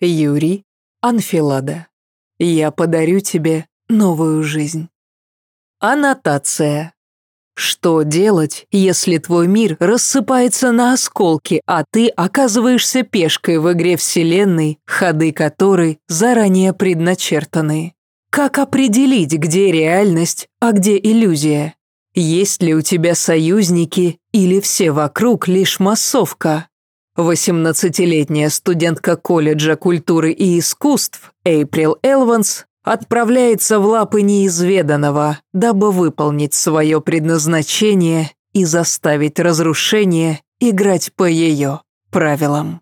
Юрий Анфилада. Я подарю тебе новую жизнь. Аннотация. Что делать, если твой мир рассыпается на осколки, а ты оказываешься пешкой в игре Вселенной, ходы которой заранее предначертаны? Как определить, где реальность, а где иллюзия? Есть ли у тебя союзники или все вокруг лишь массовка? 18-летняя студентка колледжа культуры и искусств Эйприл Элванс отправляется в лапы неизведанного, дабы выполнить свое предназначение и заставить разрушение играть по ее правилам.